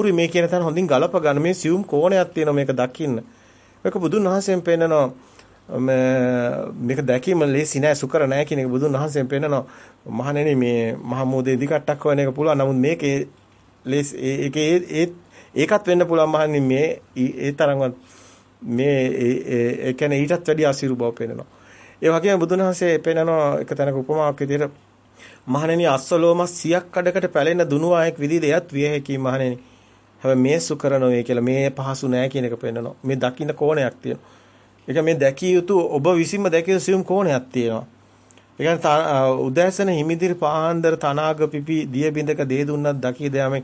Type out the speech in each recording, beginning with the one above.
උරි මේ කියන තැන හොඳින් ගලප ගන්න මේ සියුම් කෝණයක් තියෙනවා මේක දකින්න. මේක බුදුන් වහන්සේෙන් පෙන්නනවා මේක දැකීම ලේසි නෑ සුකර නෑ කියන එක බුදුන් වහන්සේෙන් පෙන්නනවා. මහණෙනි මේ මහමෝදේ දිගට්ටක් හොයන එක පුළුවන්. නමුත් මේකේ ලේසි ඒකේ ඒකත් වෙන්න පුළුවන් මහණෙනි මේ ඒ තරම්වත් මේ ඒ කියන්නේ ඊටත් වැඩි අසිරු බව පෙන්නනවා. ඒ වගේම බුදුන් වහන්සේ පෙන්නනවා එක තැනක උපමාවක් විදිහට මහණෙනි අස්සලෝම 100ක් කඩකට පැලෙන දුනුවායෙක් විදිහට එයත් විය හැකි මහණෙනි. හැබැයි මේ සුකර නොවේ කියලා මේ පහසු නෑ කියන එක පෙන්නනවා. මේ දකින්න කෝණයක් තියෙනවා. ඒක මේ දැකිය යුතු ඔබ විසින්ම දැකිය යුතු සියුම් කෝණයක් තියෙනවා. ඒ කියන්නේ උදෑසන හිමිදිරි පාන්දර තනාග පිපි දිය බින්දක දේ දුන්නත් දකී දෑමෙන්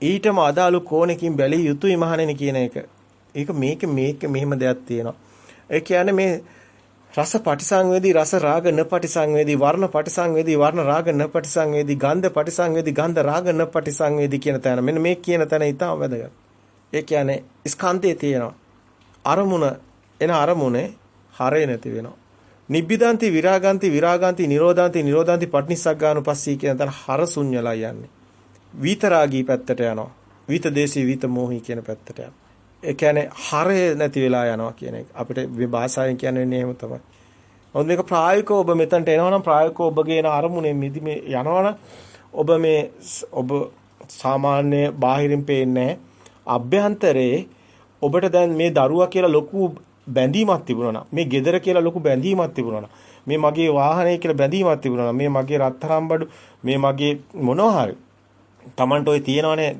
ඊටම අදාළු කෝණකින් බැලිය යුතුයි මහණෙනි කියන එක. ඒක මේක මේක මෙහෙම දෙයක් තියෙනවා. ඒ කියන්නේ මේ රස පටිසංවේදී රස රාග න පටිසංවේදී වර්ණ පටිසංවේදී වර්ණ රාග න පටිසංවේදී ගන්ධ පටිසංවේදී ගන්ධ රාග න පටිසංවේදී කියන තැන මෙන්න මේ කියන තැන ඊටම වැදගත්. ඒ කියන්නේ ස්කන්ධයේ තියෙනවා. අරමුණ එන අරමුණේ හරේ නැති වෙනවා. නිබ්බිදාන්ති විරාගාන්ති විරාගාන්ති නිරෝධාන්ති නිරෝධාන්ති පටිනිස්සග්ගානුපස්සී කියන තැන හර ශුන්‍යලා යන්නේ. විතරාගී පැත්තට යනවා. විත දේශී විත මොහි කියන පැත්තට යනවා. ඒ කියන්නේ හරය නැති වෙලා යනවා කියන එක. අපිට මේ භාෂාවෙන් කියන්නේ එහෙම තමයි. මොකද මේක ප්‍රායෝගිකව ඔබ මෙතනට එනවනම් ප්‍රායෝගිකව ඔබගේ එන අරමුණේ මිදි මේ යනවනම් ඔබ මේ ඔබ සාමාන්‍ය බාහිරින් පේන්නේ අභ්‍යන්තරේ ඔබට දැන් මේ දරුවා කියලා ලොකු බැඳීමක් තිබුණා මේ ගෙදර කියලා ලොකු බැඳීමක් තිබුණා මේ මගේ වාහනය කියලා බැඳීමක් තිබුණා මේ මගේ රත්තරන් බඩු මේ මගේ මොනවා හරි Tamanට ඔය තියෙනවනේ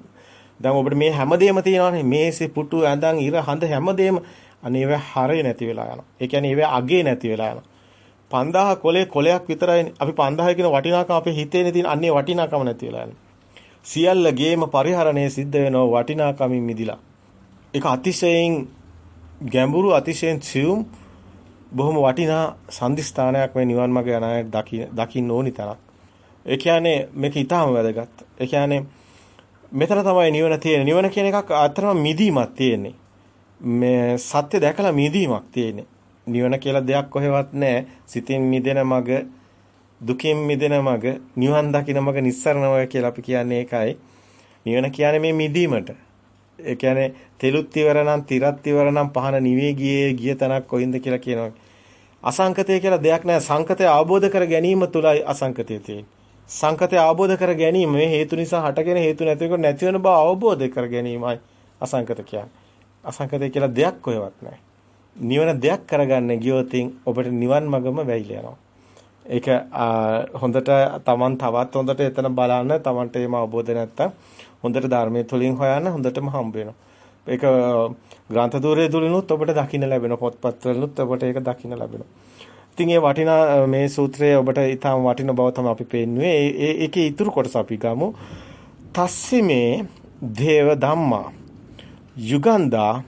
දැන් ඔබට මේ හැමදේම තියෙනවානේ මේසෙ පුටු ඇඳන් ඉර හඳ හැමදේම අනේ ඒවා හරේ නැති වෙලා යනවා. ඒ කියන්නේ ඒවා අගේ නැති වෙලා යනවා. 5000 කොලේ කොලයක් විතරයි අපි 5000 කියන වටිනාකම අපේ හිතේනේ තියෙන අන්නේ වටිනාකම නැති වෙලා යනවා. සියල්ල ගේම පරිහරණය සිද්ධ වෙනවා වටිනාකමින් මිදිලා. ඒක අතිශයින් ගැඹුරු අතිශයින් සියුම් බොහොම වටිනා සම්දිස්ථානයක් මේ නිවන් මාර්ග යන අය දකින්න ඕනි තරක්. ඒ කියන්නේ මේක ඊටාම වැදගත්. ඒ කියන්නේ මෙතන තමයි නිවන තියෙන්නේ. නිවන කියන එකක් අතරම මිදීමක් තියෙන්නේ. මේ සත්‍ය දැකලා මිදීමක් තියෙන්නේ. නිවන කියලා දෙයක් කොහෙවත් නැහැ. සිතින් මිදෙන මග, දුකින් මිදෙන මග, නිවන් දකින මග නිස්සරණමය කියලා අපි කියන්නේ ඒකයි. නිවන කියන්නේ මේ මිදීමට. ඒ කියන්නේ තෙලුත් ඉවර නම්, තිරත් ඉවර නම් පහන නිවේ ගියේ ගිය තැනක් කොයින්ද කියලා කියනවා. අසංකතය කියලා දෙයක් නැහැ. සංකතය අවබෝධ කර ගැනීම තුලයි අසංකතය තියෙන්නේ. සංකතය අවබෝධ කර ගැනීම මේ හේතු නිසා හටගෙන හේතු නැතිවෙක නැති වෙන බව අවබෝධ කර ගැනීමයි අසංකත කියන්නේ. අසංකතය කියලා දෙයක් කොහෙවත් නැහැ. නිවන දෙයක් කරගන්න ගියොතින් ඔබට නිවන් මගම වැහිලා යනවා. ඒක හොඳට Taman තවත් හොඳට එතන බලන්න Tamanට එහෙම අවබෝධ නැත්තම් හොඳට ධර්මයේ තුලින් හොයන්න හොඳටම හම්බ වෙනවා. ඒක ග්‍රන්ථ දූරයේ තුලිනුත් ඔබට දකින්න ලැබෙනවා. පොත්පත් වලිනුත් ඔබට ඒක දකින්න ලැබෙනවා. ඉතින් ඒ වටිනා මේ සූත්‍රය ඔබට ඊටම වටින බව තමයි අපි පෙන්නුවේ. ඒ ඒකේ ඊතුරු කොටස අපි ගමු. තස්සිමේ දේව ධම්මා යුගන්දා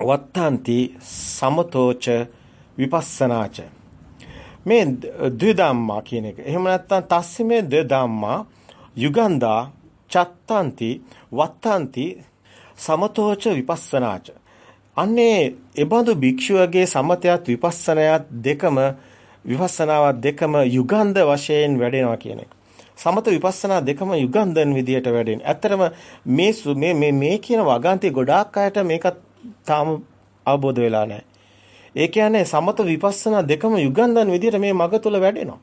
වත්තාන්ති සමතෝච විපස්සනාච මේ ද්විධම්මා කියන එක. එහෙම නැත්නම් තස්සිමේ ද්විධම්මා යුගන්දා චත්තාන්ති වත්තාන්ති සමතෝච විපස්සනාච අන්නේ එබඳු භික්ෂුවගේ සමතයත් විපස්සනායත් දෙකම විපස්සනාවත් දෙකම යුගන්ධ වශයෙන් වැඩෙනවා කියන එක. සමත විපස්සනා දෙකම යුගන්ධන් විදියට වැඩෙන. ඇත්තරම මේ මේ මේ මේ කියන වගන්තිය ගොඩාක් අයට මේක තාම අවබෝධ වෙලා නැහැ. ඒ කියන්නේ සමත විපස්සනා දෙකම යුගන්ධන් විදියට මේ මග තුල වැඩෙනවා.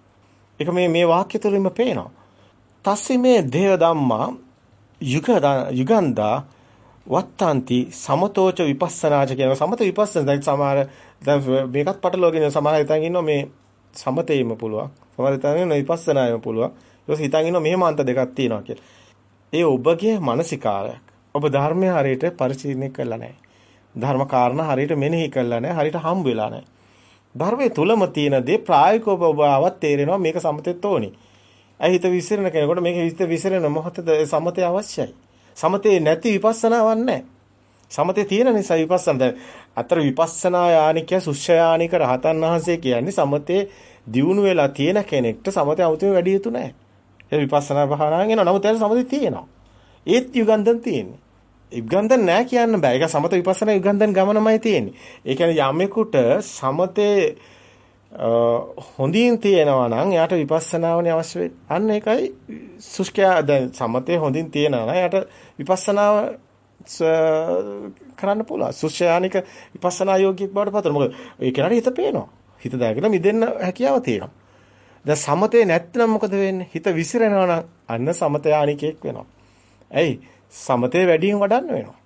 ඒක මේ මේ වාක්‍ය තුලින්ම පේනවා. තස්සේ මේ දේව ධම්මා යුග යුගන්ධා වත්තාන්ති සමතෝච විපස්සනාච කියන සමත විපස්සන දැන් සමහර දැන් මේකත් පටලවගෙන සමහර හිතන් ඉන්නවා මේ සමතේම පුළුවන් සමහර හිතන් ඉන්නවා විපස්සනායම පුළුවන් ඊට හිතන් ඉන්නවා මෙහෙම අන්ත දෙකක් තියෙනවා කියලා. ඒ ඔබගේ මානසිකාරයක්. ඔබ ධර්මය හරියට පරිශීලනය කළා නැහැ. ධර්ම කාරණා හරියට මෙනෙහි කළා නැහැ. හරියට හම්බ වෙලා නැහැ. ධර්මයේ තුලම තියෙන දේ ප්‍රායෝගිකව ඔබ ආවත් තේරෙනවා මේක සමතෙත් ඕනි. ඇයි හිත විසිරෙන කෙනෙකුට මේක හිත විසිරෙන මොහොතේ සමතය අවශ්‍යයි. සමතේ නැති විපස්සනාවක් නැහැ. සමතේ තියෙන නිසා විපස්සනා දැන් අතර විපස්සනා යානික සුෂ්‍යයානික රහතන් වහන්සේ කියන්නේ සමතේ දියුණු වෙලා තියෙන කෙනෙක්ට සමතේ අමුතුම වැඩි යුතු නැහැ. ඒ විපස්සනා භාවනාවෙන් එනවා. නමුත් ඒක සමතේ තියෙනවා. ඒත් යුගන්ධන් තියෙන්නේ. යුගන්ධන් නැහැ කියන්න බෑ. ඒක සමත විපස්සනා යුගන්ධන් ගමනමයි තියෙන්නේ. ඒ කියන්නේ යමෙකුට සමතේ හොඳින් තියෙනවා නම් එයාට විපස්සනාවනේ අවශ්‍ය වෙන්නේ. අන්න ඒකයි සුෂ්කයා දැන් සමතේ හොඳින් තියෙනවා නම් එයාට විපස්සනාව කරන්න පුළුවන්. සුෂ්‍යානික විපස්සනා යෝගියෙක් බවට පත් වෙනවා. මොකද ඒ කෙනාට හිත පේනවා. හිත දාගෙන මිදෙන්න හැකියාව තියෙනවා. දැන් සමතේ නැත්නම් මොකද වෙන්නේ? හිත විසිරෙනවා නම් අන්න සමතයානිකයෙක් වෙනවා. ඇයි? සමතේ වැඩියෙන් වඩන්න වෙනවා.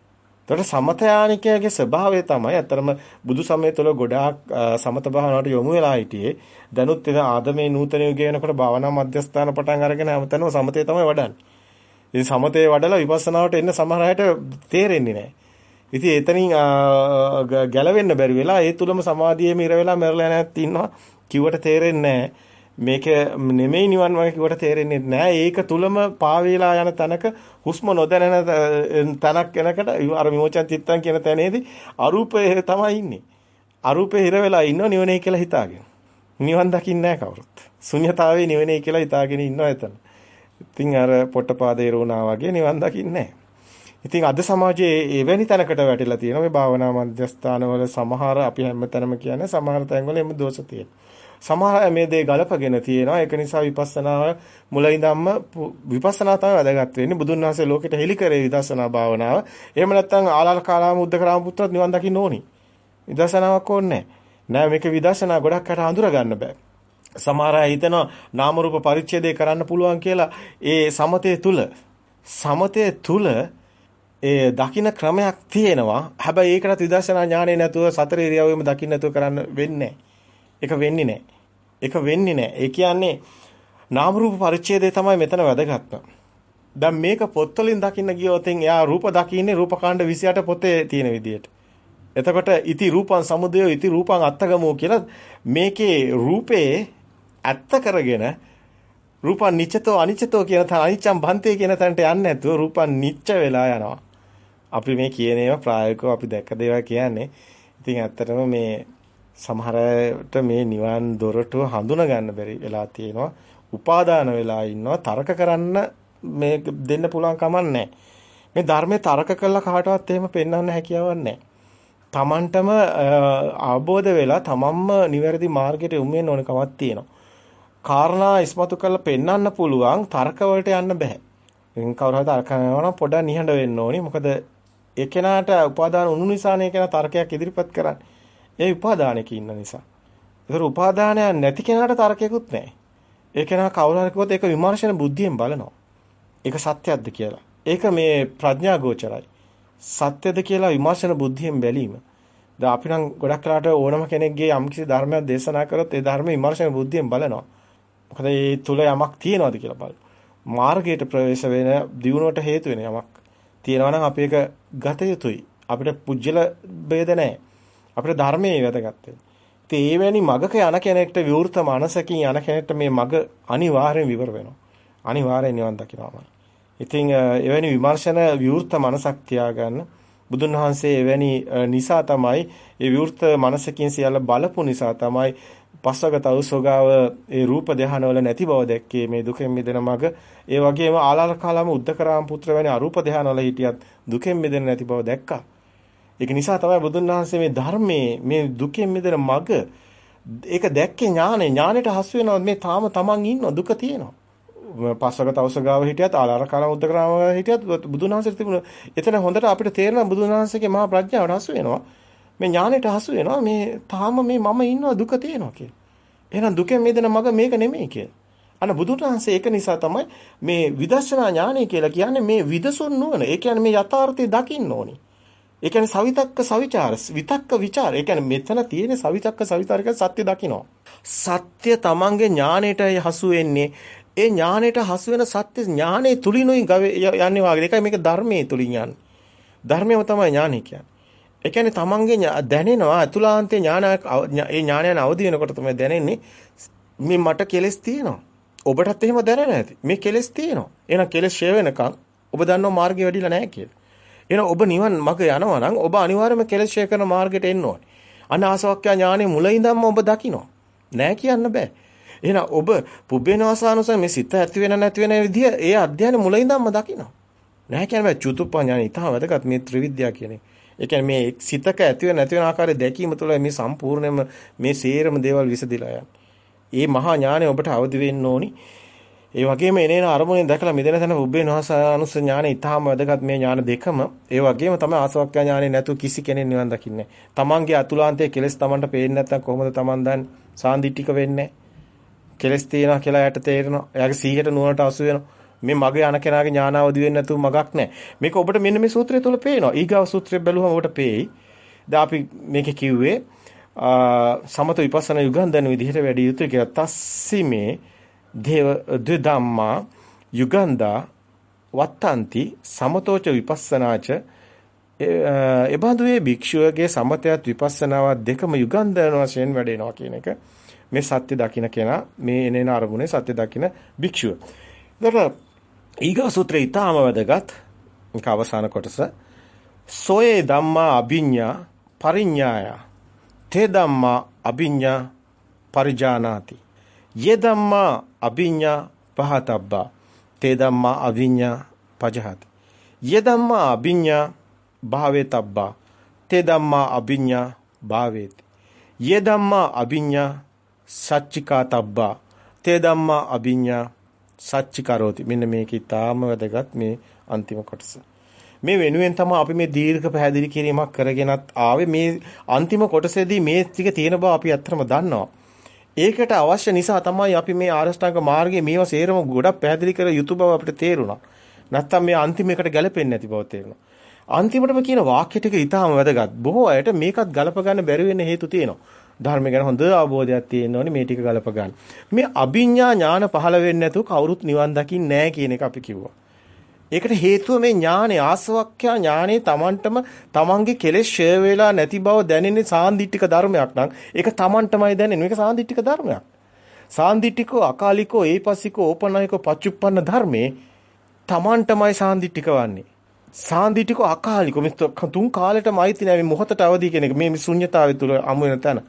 එතකොට සමතයානිකයේ ස්වභාවය තමයි අතරම බුදු සමය තුළ ගොඩාක් සමත භාවනාවට යොමු වෙලා හිටියේ. දැනුත් එද ආදමේ නූතන යුගය වෙනකොට භාවනා මධ්‍යස්ථාන පටන් අරගෙන හැමතැනම සමතේ තමයි වඩන්නේ. ඉතින් සමතේ වඩලා විපස්සනාවට එන්න සමහර අයට තේරෙන්නේ නැහැ. ඉතින් එතනින් ගැලවෙන්න බැරි වෙලා ඒ තුලම සමාධියේ මිර වෙලා මැරලා නැත් ඉන්නවා. කිව්වට තේරෙන්නේ නැහැ. මේක නෙමෙයි නිවන් මාර්ගය කිව්වට තේරෙන්නේ නැහැ. ඒක තුලම පාවේලා යන තැනක හුස්ම නොදැනෙන තැනක් වෙනකට අර විමෝචන චිත්තං කියන තැනේදී අරූපේ තමයි ඉන්නේ. අරූපේ හිර වෙලා ඉන්නව නිවනේ කියලා හිතාගෙන. නිවන් දකින්නේ නැහැ කවුරුත්. ශුන්‍යතාවේ නිවනේ කියලා හිතාගෙන ඉන්නවා එතන. ඉතින් අර පොට්ටපාදේ රෝණා වගේ නිවන් දකින්නේ නැහැ. ඉතින් අද සමාජයේ එවැනි තැනකට වැටිලා තියෙනවා මේ භාවනා මධ්‍යස්ථානවල සමහර අපි හැමතැනම කියන්නේ සමහර තැන්වල එම දෝෂ තියෙනවා. සමහර මේ දේ ගලපගෙන තියෙනවා. ඒක නිසා විපස්සනාව මුලින්දම්ම විපස්සනා තමයි වැදගත් වෙන්නේ. බුදුන් වහන්සේ ලෝකෙට හෙළි කරේ විදර්ශනා භාවනාව. එහෙම නැත්නම් ආලාල කාලාම උද්දකරාම පුත්‍රත් නිවන් දකින්න ඕනි. විදර්ශනාවක් ඕනේ නෑ. මේක විදර්ශනා ගොඩක් අට අඳුර ගන්න බෑ. සමහර අය හිතනවා නාම රූප පරිච්ඡේදය කරන්න පුළුවන් කියලා ඒ සමතේ තුල සමතේ තුල ඒ දකින්න ක්‍රමයක් තියෙනවා. හැබැයි ඒකට විදර්ශනා ඥානෙ නැතුව සතර ඉරියව්වෙම දකින්න නැතුව කරන්න වෙන්නේ ඒක වෙන්නේ නැහැ. ඒක වෙන්නේ නැහැ. ඒ කියන්නේ නාම රූප පරිච්ඡේදය තමයි මෙතන වැදගත්ම. දැන් මේක පොත්වලින් දකින්න ගියොත් එයා රූප දකින්නේ රූපකාණ්ඩ 28 පොතේ තියෙන විදිහට. එතකොට ඉති රූපං සමුදය ඉති රූපං අත්තගමෝ කියලා මේකේ රූපේ ඇත්ත කරගෙන රූපං නිච්චතෝ අනිච්චතෝ කියන තැන අනිච්චම් බන්තේ කියන තැනට යන්නේ නැතුව රූපං නිච්ච වෙලා යනවා. අපි මේ කියන ඒවා ප්‍රායෝගිකව අපි දැක්ක දේවල් කියන්නේ. ඉතින් ඇත්තටම මේ සමහරට මේ නිවන් දොරටුව හඳුනා ගන්න බැරි වෙලා තියෙනවා. උපාදාන වෙලා ඉන්නවා. තර්ක කරන්න මේ දෙන්න පුළුවන් කමක් මේ ධර්මයේ තර්ක කළා කාටවත් එහෙම පෙන්වන්න හැකියාවක් නැහැ. තමන්ටම අවබෝධ වෙලා තමන්ම නිවැරදි මාර්ගයට යොමු වෙන්න ඕන කමක් තියෙනවා. කාරණා ඉස්මතු කරලා පෙන්වන්න පුළුවන් තර්ක වලට යන්න බෑ. ඉතින් කවුරු හරි තර්ක කරනවා නම් පොඩ්ඩක් නිහඬ වෙන්න ඕනි. මොකද ඒ කෙනාට උපාදාන උණු නිසානේ කෙනා තර්කයක් ඉදිරිපත් කරන්නේ. ඒ උපාදානයක ඉන්න නිසා. ඒතර උපාදානයක් නැති කෙනාට තර්කයක්වත් නැහැ. ඒ කෙනා කවුරු හරි කිව්වොත් ඒක විමර්ශන බුද්ධියෙන් බලනවා. ඒක සත්‍යයක්ද කියලා. ඒක මේ ප්‍රඥා ගෝචරයි. සත්‍යද කියලා විමර්ශන බුද්ධියෙන් බැලීම. දැන් අපි නම් ගොඩක් වෙලාට ඕනම කෙනෙක්ගේ යම්කිසි ධර්මයක් දේශනා කරොත් ඒ ධර්ම විමර්ශන බුද්ධියෙන් බලනවා. මොකද ඒ තුල යමක් තියනවාද කියලා බලන්න. මාර්ගයට ප්‍රවේශ වෙන දියුණුවට හේතු වෙන යමක් තියෙනවා නම් අපි ඒක ගත යුතුයි. අපිට පුජ්‍යල ભેද නැහැ. අපිට ධර්මයේ වැදගත් වෙන්නේ. ඉතින් ඒවැනි මගක යන කෙනෙක්ට විවෘත මනසකින් යන කෙනෙක්ට මේ මග අනිවාර්යෙන් විවර වෙනවා. අනිවාර්යෙන් නිවන් දකින්නමයි. ඉතින් එවැනි විමර්ශන විවෘත මනසක් තියාගන්න බුදුන් වහන්සේ එවැනි නිසා තමයි ඒ විවෘත මනසකින් සියල්ල බලපු නිසා තමයි පස්සගත උසෝගාව ඒ රූප ධානවල නැති බව දැක්කේ මේ දුකෙන් මිදෙන මග ඒ වගේම ආලාල කාලම උද්දකරාම පුත්‍ර වැනි අරූප ධානවල හිටියත් දුකෙන් මිදෙන්න නැති බව දැක්කා ඒක නිසා තමයි බුදුන් වහන්සේ මේ ධර්මයේ මේ දුකෙන් මිදෙන මග ඒක දැක්කේ ඥානෙ ඥානෙට හසු වෙනවා මේ තාම තමන් ඉන්න දුක තියෙනවා. පස්සක තවසගාව හිටියත් ආලාර කාලම උද්දකරාම හිටියත් බුදුන් වහන්සේ තිබුණ එතන හොඳට අපිට තේරෙනවා බුදුන් වහන්සේගේ මහා ප්‍රඥාවට හසු වෙනවා. මේ ඥානෙට හසු වෙනවා මේ තාම මේ මම ඉන්නවා දුක තියෙනවා කියලා. එහෙනම් දුකෙන් මිදෙන මග මේක නෙමෙයි කියලා. අන්න බුදුන් වහන්සේ ඒක නිසා තමයි මේ විදර්ශනා ඥානය කියලා කියන්නේ මේ විදසුන් නුවණ. ඒ කියන්නේ මේ යථාර්ථය දකින්න ඕනේ. ඒ කියන්නේ සවිතක්ක සවිචාර විතක්ක ਵਿਚාර. ඒ කියන්නේ මෙතන තියෙන සවිතක්ක සවිචාරික සත්‍ය දකින්න. සත්‍ය තමන්ගේ ඥාණයටයි හසු වෙන්නේ. ඒ ඥාණයට හසු වෙන සත්‍ය ඥානයේ තුලිනුයි යන්නේ වාගේ. ඒකයි මේක ධර්මයේ තුලින් යන්නේ. ධර්මයම තමයි ඥානය කියන්නේ. ඒ කියන්නේ තමන්ගේ දැනෙනවා අතුලාන්තේ ඥානයක් ඒ ඥානයන් අවදි වෙනකොට තමයි දැනෙන්නේ මේ මට කෙලස් තියෙනවා. ඔබටත් එහෙම දැනෙන්නේ නැති. මේ කෙලස් තියෙනවා. එහෙනම් කෙලස් ෂේ වෙනකන් ඔබ දන්නව මාර්ගය වැඩිලා නැහැ කියලා. එහෙනම් ඔබ නිවන් මඟ යනවා නම් ඔබ අනිවාර්යයෙන්ම කෙලෙස් ඡය කරන මාර්ගයට එන්න ඕනේ. අනාසවක්ඛ්‍යා ඥානෙ මුල ඉඳන්ම ඔබ දකිනවා. නෑ කියන්න බෑ. එහෙනම් ඔබ පුබ්බේනවාසානුසය මේ සිත ඇති වෙන නැති වෙන විදිය ඒ අධ්‍යයන මුල ඉඳන්ම දකිනවා. නෑ කියන්න බෑ චුතුප්පඥානෙ ඉතහ වැදගත් මේ ත්‍රිවිද්‍යා කියන්නේ. ඒ කියන්නේ මේ සිතක ඇති වෙන නැති වෙන ආකාරය දැකීම තුළ මේ සම්පූර්ණයෙන්ම මේ සේරම දේවල් විසදිලා යන්නේ. මේ මහා ඥානය ඔබට අවදි වෙන්න ඕනි. ඒ වගේම එනේන අරමුණෙන් දැකලා මිදෙන තැන උබ්බේ නොහසානුස්ස ඥාන ඊටාම වැදගත් මේ ඥාන දෙකම ඒ වගේම තමයි ආසවක්ඛ්‍ය ඥානෙ නැතු කිසි කෙනෙක් නිවන් දකින්නේ. තමන්ගේ අතුලාන්තයේ කෙලස් තමන්ට පේන්නේ නැත්නම් කොහොමද තමන් දන්නේ? සාන්දිටික වෙන්නේ. කෙලස් තියනවා කියලා යට තේරෙනවා. එයාගේ සීහට නුවණට අසු වෙනවා. මේ මගේ අන කෙනාගේ ඥානාවදි වෙන්නේ නැතුව මගක් නැහැ. මේක ඔබට මෙන්න මේ සූත්‍රය තුල පේනවා. ඊගාව සූත්‍රය බැලුවම ඔබට පේයි. දැන් අපි මේකේ කිව්වේ සමත විපස්සනා යුගන්ධන විදිහට වැඩි යුතුයි කියලා. තස්සිමේ දේව ද්විධම්මා යුගන්ධා වත්තන්ති සමතෝච විපස්සනාච එබඳු ඒ භික්ෂුවගේ සමතයත් විපස්සනාවත් දෙකම යුගන්ධන වශයෙන් වැඩෙනවා කියන එක මේ සත්‍ය දකින්න කෙනා මේ එනේන අරමුණේ සත්‍ය දකින්න භික්ෂුව. එතකොට ඊගා සූත්‍රය ඊටාම වැදගත්. මේක අවසාන කොටස. සෝයේ ධම්මා අභිඤ්ඤා පරිඤ්ඤාය. තේ ධම්මා අභිඤ්ඤා පරිජානාති. යේ ධම්මා අභිඤ්ඤා පහතබ්බා. තේ ධම්මා අභිඤ්ඤා පජහති. යේ ධම්මා අභිඤ්ඤා භාවේතබ්බා. තේ ධම්මා අභිඤ්ඤා භාවේති. යේ ධම්මා අභිඤ්ඤා සච්චිකාතබ්බා. තේ ධම්මා අභිඤ්ඤා සච්චි කරෝති. මෙන්න මේක ඊටාම වැදගත් මේ අන්තිම කොටස. මේ වෙනුවෙන් තමයි අපි මේ දීර්ඝ පැහැදිලි කිරීමක් කරගෙනත් ආවේ මේ අන්තිම කොටසේදී මේ ටික තියෙන බව අපි අත්‍තරම දන්නවා. ඒකට අවශ්‍ය නිසා තමයි අපි මේ ආරෂ්ඨාංග මාර්ගයේ මේවා සේරම ගොඩක් පැහැදිලි කර යුතු බව අපිට තේරුණා. නැත්තම් මේ අන්තිමයකට ගැලපෙන්නේ නැති බව තේරුණා. අන්තිමටම කියන වාක්‍ය ටික ඊටාම වැදගත්. බොහෝ අයට මේකත් ගලප ගන්න බැරි වෙන්න හේතු තියෙනවා. ධර්ම ගැන හොඳ අවබෝධයක් තියෙන්න ඕනේ මේ ටික ගලප ගන්න. මේ අභිඥා ඥාන පහළ වෙන්නේ නැතුව කවුරුත් නිවන් දකින්නේ නැහැ කියන එක අපි කිව්වා. ඒකට හේතුව මේ ඥානේ ආසවක්ඛ්‍යා ඥානේ Tamanටම Tamanගේ කෙලෙස් ෂය වෙලා නැති බව දැනෙන්නේ සාන්දිටික ධර්මයක් නම් ඒක Tamanටමයි දැනෙන්නේ. මේක සාන්දිටික ධර්මයක්. සාන්දිටිකෝ අකාලිකෝ ඒපස්සිකෝ ඕපනයිකෝ පච්චුප්පන්න ධර්මේ Tamanටමයි සාන්දිටික වන්නේ. සාන්දිටිකෝ අකාලිකෝ මේ තුන් කාලෙටම අයිති නෑ මේ මොහොතට අවදි කෙනෙක් මේ ශුන්්‍යතාවය තුල අමු වෙන තැන.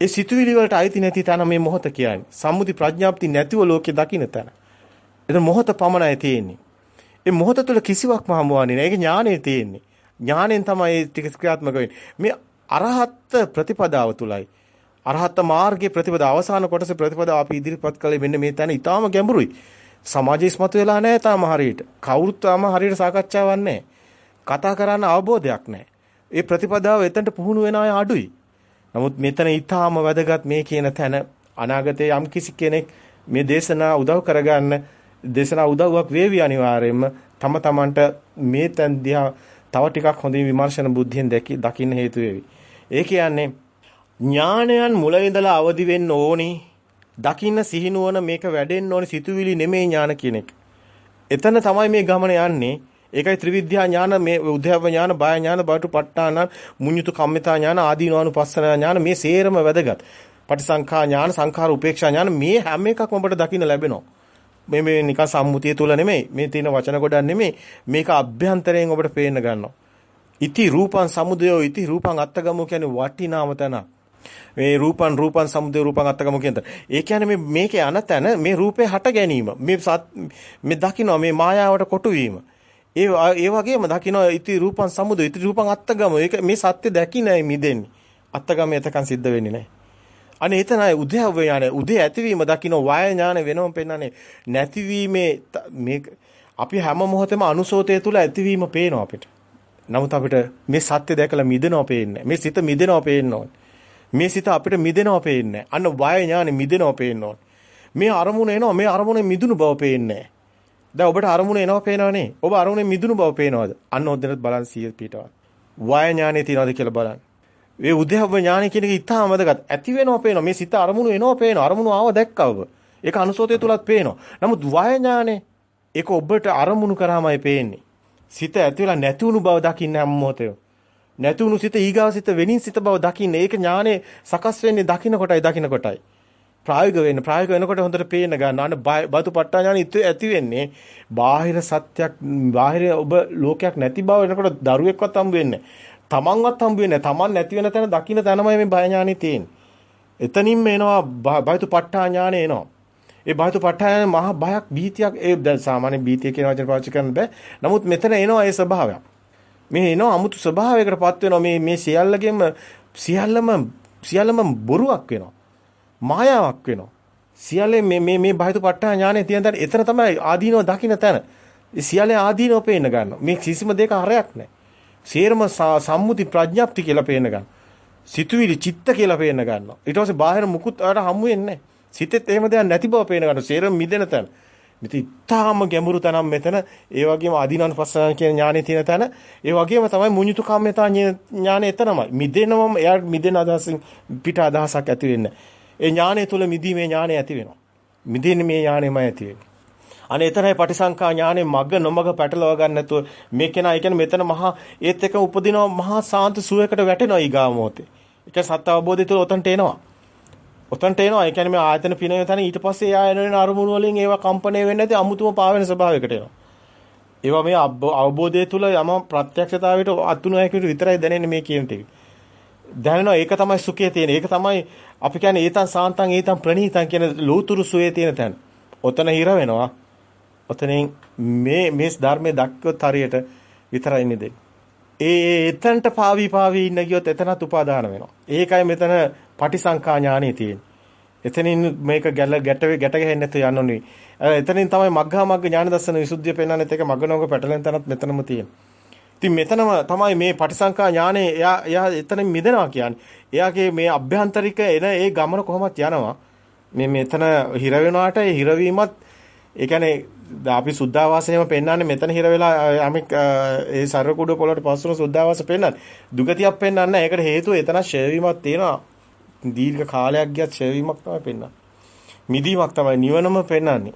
ඒ සිතුවිලි වලට අයිති නැති තැන මේ මොහොත කියන්නේ. සම්මුති ප්‍රඥාප්ති නැතිව ලෝකේ දකින්න තැන. එතන මොහොත පමණයි තියෙන්නේ. ඒ මොහොත තුළ කිසිවක්ම හමුවන්නේ නැහැ. ඒක ඥානෙ තියෙන්නේ. ඥාණයෙන් තමයි ටික ක්‍රියාත්මක වෙන්නේ. මේ අරහත් ප්‍රතිපදාව තුලයි. අරහත් මාර්ගයේ ප්‍රතිපදාව අවසාන කොටසේ ප්‍රතිපදාව අපි ඉදිරිපත් කළේ මෙන්න මේ තැන ඊටාම ගැඹුරුයි. සමාජයේ ඉස්මතු වෙලා නැහැ තාම හරියට. කවුරුත් තාම හරියට සාකච්ඡාවක් නැහැ. කතා කරන්න අවබෝධයක් නැහැ. ඒ ප්‍රතිපදාව එතනට පුහුණු වෙන අය අඩුයි. නමුත් මෙතන ඊටාම වැදගත් මේ කියන තැන අනාගතයේ යම් කිසි කෙනෙක් මේ දේශනා උදව් කරගන්න දේශනා උදව්වක් වේවි අනිවාර්යයෙන්ම තම තමන්ට මේ තැන් දිහා තව ටිකක් හොඳින් විමර්ශන බුද්ධියෙන් දකින්න හේතු වෙවි. ඒ කියන්නේ ඥානයන් මුල ඉඳලා අවදි වෙන්න ඕනි. දකින්න සිහිනුවන මේක වැඩෙන්න ඕනි සිතුවිලි නෙමෙයි ඥාන කියන එක. එතන තමයි මේ ගමන යන්නේ. ඒකයි ත්‍රිවිද්‍යා ඥාන මේ උද්‍යව ඥාන බය ඥාන බාටු පට්ටාන මුඤ්ඤුතු කම්මිතා ඥාන ආදීනවානුපස්සන ඥාන මේ සේරම වැදගත්. පටිසංඛා ඥාන සංඛාර උපේක්ෂා ඥාන මේ හැම එකක්ම ඔබට දකින්න ලැබෙනවා. මේ මේ නිකන් සම්මුතිය තුල නෙමෙයි මේ තියෙන වචන ගොඩක් නෙමෙයි මේක අභ්‍යන්තරයෙන් ඔබට පේන්න ගන්නවා. ඉති රූපං සමුදයෝ ඉති රූපං අත්තගමෝ කියන්නේ වටිනාම තැන. මේ රූපං රූපං සමුදය රූපං අත්තගමෝ කියන ඒ කියන්නේ මේ මේකේ අන තැන මේ රූපේ හට ගැනීම. මේ මේ දකින්න මේ මායාවට කොටු වීම. ඒ ඒ වගේම දකින්න ඉති රූපං සමුදය ඉති රූපං අත්තගමෝ. ඒක මේ සත්‍ය දැකිනයි මිදෙන්නේ. අත්තගම එතකන් සිද්ධ වෙන්නේ නැහැ. අනේ එතනයි උදේව ඥාන උදේ ඇතිවීම දකින්න වාය ඥාන වෙනවම පෙන්වන්නේ නැතිවීමේ මේ අපි හැම මොහොතෙම අනුසෝතය තුල ඇතිවීම පේනවා අපිට. නමුත් අපිට මේ සත්‍ය දැකලා මිදෙනවා පේන්නේ මේ සිත මිදෙනවා පේන්න මේ සිත අපිට මිදෙනවා පේන්නේ අන්න වාය ඥාන මිදෙනවා පේන්න මේ අරමුණ එනවා මේ අරමුණේ මිදුණු බව පේන්නේ දැන් ඔබට අරමුණ එනවා පේනවනේ. ඔබ අරමුණේ මිදුණු බව පේනවද? අන්න ඔතනත් බලන් 100 පිටවත්. වාය ඥානෙ තියනවද කියලා බලන්න. මේ උද්‍යව ඥාන කියන එක ඉතාම වැදගත්. ඇති වෙනව පේනවා. මේ සිත අරමුණු එනවා පේනවා. අරමුණු ආව දැක්කව. ඒක අනුසෝතය තුලත් පේනවා. නමුත් වාය ඥානේ ඒක ඔබට අරමුණු කරාමයි පේන්නේ. සිත ඇති වෙලා නැති වුණු බව දකින්න හැම මොහොතේම. නැති වුණු සිත ඊගාව සිත වෙනින් සිත බව දකින්න. ඒක ඥානේ සකස් වෙන්නේ දකින්න කොටයි දකින්න කොටයි. ප්‍රායෝගික වෙන්න ප්‍රායෝගික වෙනකොට හොඳට පේන්න ගන්න. අන්න බතු පට්ටා ඥාන ඇති වෙන්නේ බාහිර සත්‍යක් බාහිර ඔබ ලෝකයක් නැති බව වෙනකොට දරුවෙක්වත් හම්බ වෙන්නේ තමන්වත් හම්බ වෙන්නේ තමන් නැති වෙන තැන දකින්න තැනමයි මේ භය ඥානෙ තියෙන්නේ. එතනින්ම එනවා බයතුපත්ඨා ඥානෙ එනවා. ඒ බයතුපත්ඨා ඥානෙ මහා බයක් බීතියක් ඒ දැන් සාමාන්‍ය බීතිය කියන වචන පාවිච්චි කරන්න බෑ. නමුත් මෙතන එනවා ඒ ස්වභාවය. මේ එනවා 아무තු ස්වභාවයකටපත් වෙනවා මේ මේ සියල්ලගෙම සියල්ලම සියල්ලම බොරුවක් වෙනවා. මායාවක් වෙනවා. සියල්ලේ මේ මේ මේ බයතුපත්ඨා ඥානෙ තියෙන තැන එතන තමයි ආදීනව දකින්න තැන. ඒ සියල්ලේ ආදීනව පේන්න ගන්නවා. මේ කිසිම දෙයක හරයක් නැහැ. සේරම සම්මුති ප්‍රඥප්ති කියලා පේන්න ගන්නවා. සිතුවිලි චිත්ත කියලා පේන්න ගන්නවා. ඊට පස්සේ බාහිර මුකුත් ආට හමු වෙන්නේ නැහැ. සිතෙත් එහෙම දෙයක් නැති බව පේන ගන්නවා. සේරම මිදෙන තැන. ඉතින් ඊටාම ගැඹුරු තැනක් මෙතන ඒ වගේම ආදීනන් පස්සන කියන ඥානෙ තියෙන තැන ඒ වගේම තමයි මුඤ්ඤුතු කම්මතා ඥානෙ එතනමයි මිදෙනවම එයා මිදෙන අදහසින් පිට අදහසක් ඇති වෙන්නේ ඒ ඥානෙ තුල මිදීමේ ඥානෙ ඇති වෙනවා මිදෙන්නේ මේ ඥානෙමයි ඇති වෙන්නේ අනේ එතරයි පටිසංකා ඥානෙ මග නොමග පැටලව ගන්න නැතුව මේ කෙනා ඒ කියන්නේ මෙතන මහා ඒත් එක උපදිනවා මහා සාන්ත සුවයකට වැටෙනවා ඊගා මොහොතේ ඒක සත්‍ය අවබෝධය තුළ උතන්ට එනවා ඔතනට එනවා. ඒ කියන්නේ මේ ආයතන පිනන තැන ඊට පස්සේ ආයන වෙන අරමුණු වලින් ඒවා කම්පණය වෙන්නේ නැති අමුතුම පාවෙන ස්වභාවයකට එනවා. ඒවා මේ අවබෝධය තුල යම ප්‍රත්‍යක්ෂතාවයට අතුණයකට විතරයි දැනෙන්නේ මේ කියන ටික. දැනෙනවා ඒක තමයි සුඛය තියෙන. ඒක තමයි අපි කියන්නේ ඒතන් සාන්තන් ඒතන් ප්‍රණීතන් කියන ලෝතුරු සුවේ තියෙන තැන. ඔතන හිර වෙනවා. ඔතනින් මේ මේ ධර්මයේ දක්වත් හරියට විතරයි ඉන්නේ ඒ එතනට පාවි පාවි ඉන්න ගියොත් එතනත් උපාදාන වෙනවා. ඒකයි මෙතන පටිසංකා ඥානෙ තියෙන්නේ. එතනින් මේක ගැල ගැට ගැට ගහන්නේ නැතුව යන්න ඕනේ. එතනින් තමයි මග්ගා මග්ග ඥාන දර්ශන විසුද්ධිය පෙන්වන්නේත් ඒක මග්ගනෝග පැටලෙන තැනත් මෙතනම තියෙනවා. ඉතින් මෙතනම තමයි මේ පටිසංකා ඥානෙ එයා එයා එතනින් මිදෙනවා කියන්නේ. එයාගේ මේ අභ්‍යන්තරික එන ඒ ගමන කොහොමත් යනවා. මේ මෙතන හිර වෙනාට ඒ හිරවීමත් ඒ කියන්නේ අපි සුද්ධාවාසයම පෙන්වන්නේ මෙතන හිර වෙලා යමෙක් ඒ සර්ව කුඩ පොළට පස්සන සුද්ධාවාස පෙන්වන්නේ. දුගතියක් පෙන්වන්නේ. ඒකට හේතුව එතන ෂේවීමක් තියෙනවා. දීර්ඝ කාලයක් ගියත් ඡේවීමක් තමයි පෙන්වන්නේ. මිදීමක් තමයි නිවනම පෙන්වන්නේ.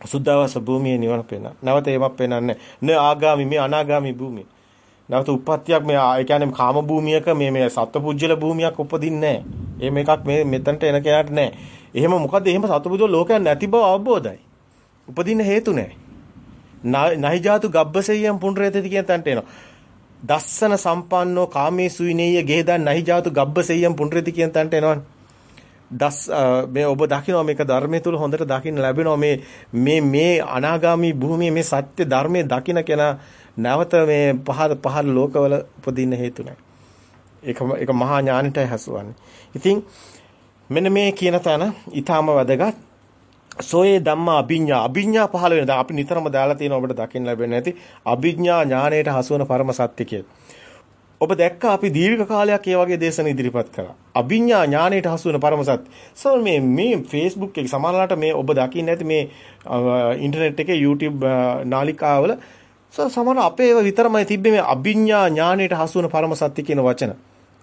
සුද්ධාවාස භූමියේ නිවන පෙන්වන්නේ. නැවත ඒමක් පෙන්වන්නේ න ආගාමි මේ අනාගාමි භූමිය. නැවත උප්පත්තියක් මේ ඒ කියන්නේ කාම භූමියක මේ මේ සත්පුජ්‍යල භූමියක් උපදින්නේ නැහැ. එහෙම එකක් මේ මෙතනට එන කෙනාට නැහැ. එහෙම මොකද එහෙම සත්පුජ්‍යල ලෝකයක් නැති බව අවබෝධයි. උපදින්න හේතු නැහැ. නහි ජාතු ගබ්බසෙයම් පුණ්‍රේතති කියන තැනට එනවා. දස්සන සම්පන්නෝ කාමේසුයිනේය ගේදන් නහි ජාතු ගබ්බසෙයම් පුණ්ඩරති කියන තැනට එනවනේ. දස් මේ ඔබ දකිනවා මේක ධර්මයේ තුල හොඳට දකින්න ලැබෙනවා මේ මේ මේ අනාගාමි භූමියේ මේ සත්‍ය ධර්මයේ දකින්න කෙනා නැවත මේ පහළ පහළ ලෝකවල උපදින්න හේතු නැහැ. ඒක ඒක මහා ඥානටයි හසුවන්නේ. ඉතින් මෙන්න මේ කියන තැන ඊටාම වැදගත්. සෝයේ ධම්මා අභිඥා අභිඥා පහළ වෙන දැන් අපි නිතරම දාලා තියෙන ඔබට දකින්න ලැබෙන්නේ නැති අභිඥා ඥාණයට හසුවන පරම සත්‍ය කියලා. ඔබ දැක්ක අපි දීර්ඝ කාලයක් ඒ වගේ දේශන ඉදිරිපත් කළා. අභිඥා ඥාණයට හසුවන පරම සත්‍ය. සර් මේ මේ Facebook එකේ සමහරලාට මේ ඔබ දකින්න ඇති මේ ඉන්ටර්නෙට් එකේ YouTube නාලිකාවල සර් සමහර අපේ ඒවා විතරමයි තිබ්බේ මේ අභිඥා ඥාණයට හසුවන පරම සත්‍ය කියන වචන.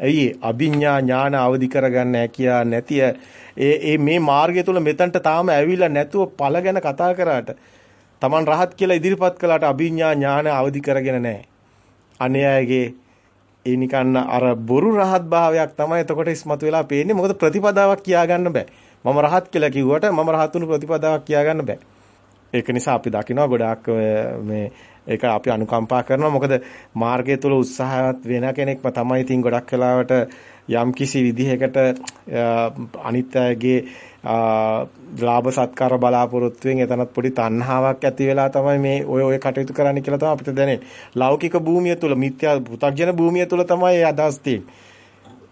ඇයි අභිඥා ඥාන අවදි කරගන්න හැකියා නැතිය ඒ ඒ මේ මාර්ගය තුල මෙතනට තාම ඇවිල්ලා නැතුව ඵල ගැන කතා කරාට Taman රහත් කියලා ඉදිරිපත් කළාට අභිඥා ඥාන අවදි කරගෙන නැහැ. අනේයගේ ඒ නිකන් අර බොරු රහත් භාවයක් තමයි එතකොට ඉස්මතු වෙලා පේන්නේ. මොකද ප්‍රතිපදාවක් කියා ගන්න බෑ. මම රහත් කියලා කිව්වට මම රහතුණු ප්‍රතිපදාවක් කියා ගන්න බෑ. ඒක නිසා අපි දකිනවා ගොඩාක් මේ ඒක අපි අනුකම්පා කරනවා මොකද මාර්ගය තුල උත්සාහවත් වෙන කෙනෙක්ම තමයි ඉතින් ගොඩක් වෙලාවට යම් කිසි විදිහකට අනිත් අයගේ ලාභ සත්කාර බලාපොරොත්තුෙන් එතනත් පොඩි තණ්හාවක් ඇති වෙලා තමයි මේ ඔය ඔය කටයුතු කරන්න කියලා තමයි අපිට දැනෙන්නේ. ලෞකික භූමිය තුල මිත්‍යා පු탁ජන භූමිය තුල තමයි ඒ අදහස් තියෙන්නේ.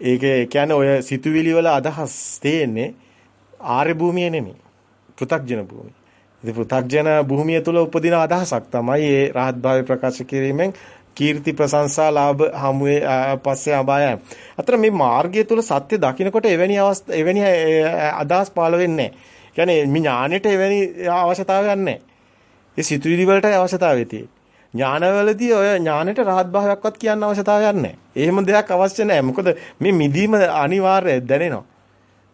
ඒකේ කියන්නේ ඔය සිතුවිලි වල අදහස් තියෙන්නේ ආර්ය භූමිය නෙමෙයි. පු탁ජන භූමිය. ඉතින් පු탁ජන භූමිය තුල උපදින අදහසක් තමයි ඒ රහත් භාවය ප්‍රකාශ කිරීමෙන් කීර්ති ප්‍රශංසා ලාභ හමුවේ පස්සේ අබායයි. අතර මේ මාර්ගය තුල සත්‍ය දකින්නකොට එවැනි අවස්ථා එවැනි අදහස් පාළ වෙන්නේ නැහැ. කියන්නේ මේ ඥානෙට එවැනි අවශ්‍යතාවයක් නැහැ. ඒ සිතුවිලි වලටයි අවශ්‍යතාවය තියෙන්නේ. ඥානවලදී ඔය ඥානෙට රහත් භාවයක්වත් කියන්න අවශ්‍යතාවයක් නැහැ. එහෙම දෙයක් අවශ්‍ය නැහැ. මොකද මේ මිදීම අනිවාර්ය දැනෙනවා.